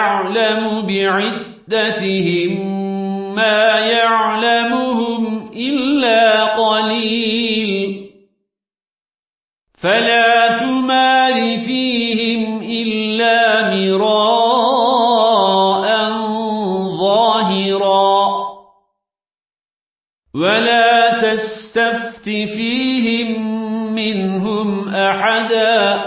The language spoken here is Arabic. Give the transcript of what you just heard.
أعلم بعدتهم ما يعلمهم إلا قليل. فلا تمار فيهم إلا مراء ظاهرا. ولا تستفت فيهم منهم أحدا.